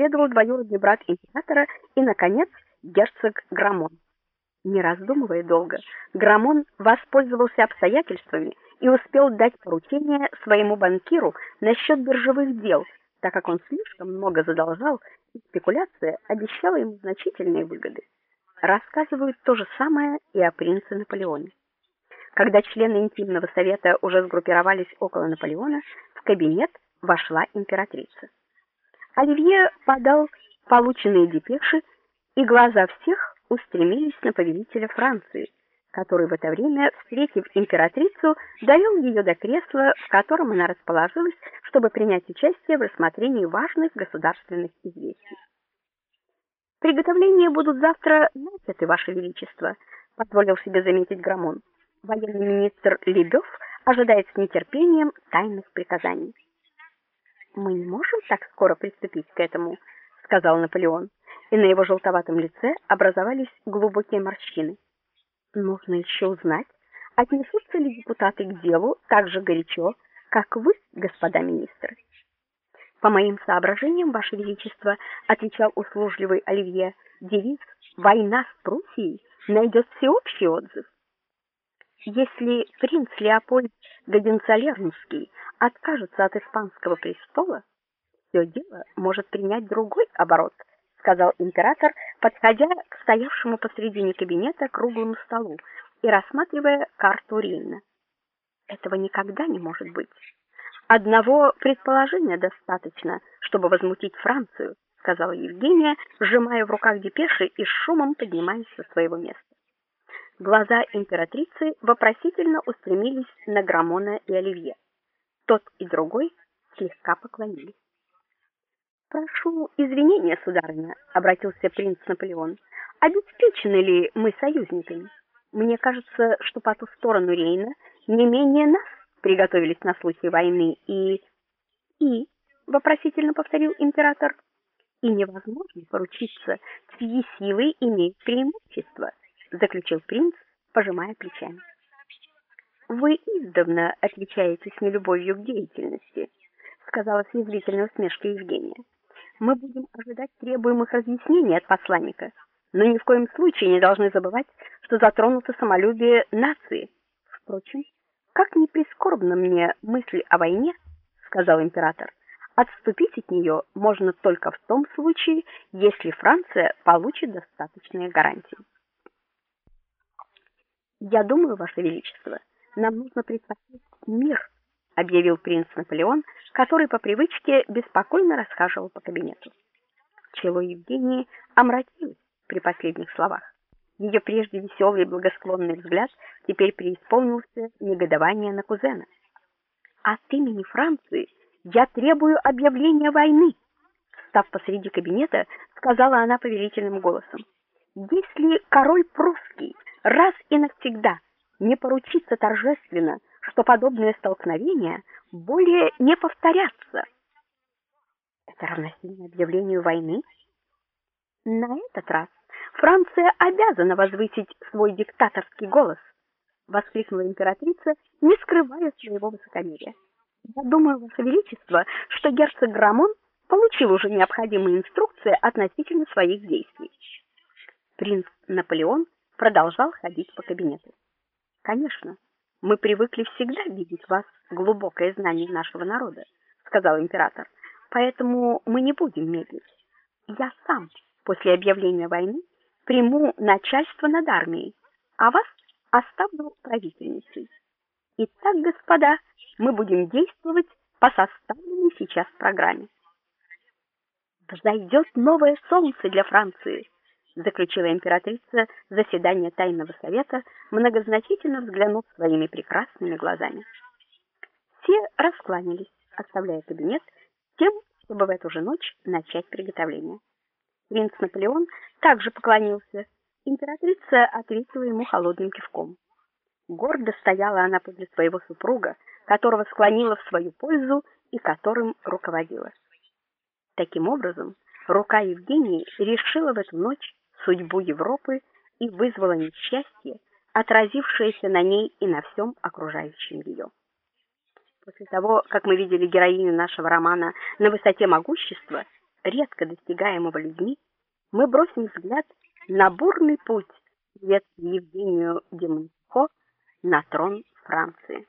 последовал двоюродный брат императора и наконец герцог Грамон. Не раздумывая долго, Грамон воспользовался обстоятельствами и успел дать поручение своему банкиру насчет биржевых дел, так как он слишком много задолжал, и спекуляция обещала ему значительные выгоды. Рассказывают то же самое и о принце Наполеоне. Когда члены интимного совета уже сгруппировались около Наполеона, в кабинет вошла императрица. Оливье подал полученные депеши, и глаза всех устремились на повелителя Франции, который в это время, встретив императрицу, довел ее до кресла, в котором она расположилась, чтобы принять участие в рассмотрении важных государственных известий. Приготовления будут завтра начаты, ваше величество, позволил себе заметить Грамон. Военный министр Лебёв ожидает с нетерпением тайных приказаний. Мы не можем так скоро приступить к этому, сказал Наполеон, и на его желтоватом лице образовались глубокие морщины. Нужно еще узнать, отнесутся ли депутаты к делу так же горячо, как вы, господа министры. По моим соображениям, ваше величество, отвечал услужливый Оливье, девиз "Война с Пруссией" найдет всеобщий отзыв. Если принц Леопольд Гогенцоллернский откажется от испанского престола, все дело может принять другой оборот, сказал император, подходя к стоявшему посредине кабинета круглому столу и рассматривая карту Рейна. Этого никогда не может быть. Одного предположения достаточно, чтобы возмутить Францию, сказала Евгения, сжимая в руках депеши и с шумом поднимаясь со своего места. Глаза императрицы вопросительно устремились на Грамона и Оливье. Тот и другой слегка поклонились. Прошу извинения, сударыня, обратился принц Наполеон. Обеспечены ли мы союзниками? Мне кажется, что по ту сторону Рейна не менее нас приготовились на случай войны и и вопросительно повторил император. И невозможно поручиться, чьи силы имеют преимущество, заключил принц, пожимая плечами. Вы издавна отличаетесь нелюбовью к деятельности, сказала с язвительной усмешкой Евгения мы будем ожидать требуемых разъяснений от посланника, но ни в коем случае не должны забывать, что затронуто самолюбие нации. Впрочем, как ни прискорбно мне мысль о войне, сказал император, отступить от нее можно только в том случае, если Франция получит достаточные гарантии. Я думаю, ваше величество, нам нужно предпочесть мир объявил принц Наполеон, который по привычке беспокойно расхаживал по кабинету. Чело Евгении омрачилось при последних словах. Ее прежде веселый и благосклонный взгляд теперь преисполнился негодования на кузена. От имени Франции я требую объявления войны, став посреди кабинета, сказала она повелительным голосом. Если король прусский раз и навсегда не поручится торжественно что подобные столкновения более не повторятся. Это равносильно объявлению войны. На этот раз Франция обязана возвысить свой диктаторский голос, воскликнула императрица, не скрывая своего высокомерия. Я думаю, ваше величество, что герцог Грамон получил уже необходимые инструкции относительно своих действий. Принц Наполеон продолжал ходить по кабинету. Конечно, мы привыкли всегда видеть в вас глубокое знание нашего народа, сказал император. Поэтому мы не будем медлить. Я сам после объявления войны приму начальство над армией, а вас оставлю правительницей. Итак, господа, мы будем действовать по составленной сейчас программе. Взойдет новое солнце для Франции заключила императрица заседание тайного совета, многозначительно взглянув своими прекрасными глазами. Все раскланялись, оставляя кабинет тем, чтобы в эту же ночь начать приготовление. Принц Наполеон также поклонился. Императрица ответила ему холодным кивком. Гордо стояла она подле своего супруга, которого склонила в свою пользу и которым руководила. Таким образом, рука Евгении решила в эту ночь судьбу Европы и вызвала несчастье, отразившееся на ней и на всем окружающем ее. После того, как мы видели героиню нашего романа на высоте могущества, редко достигаемого людьми, мы бросим взгляд на бурный путь, ведший Евгению Демонко на трон Франции.